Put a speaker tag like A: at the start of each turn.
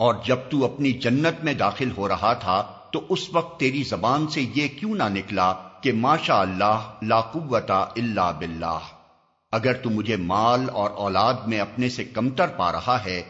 A: اور جب تو اپنی جنت میں داخل ہو رہا تھا، تو اس وقت تیری زبان سے یہ کیوں نہ نکلا کہ ماشاء اللہ لا قوت الا باللہ۔ اگر تو مجھے مال اور اولاد میں اپنے سے کمتر پا رہا ہے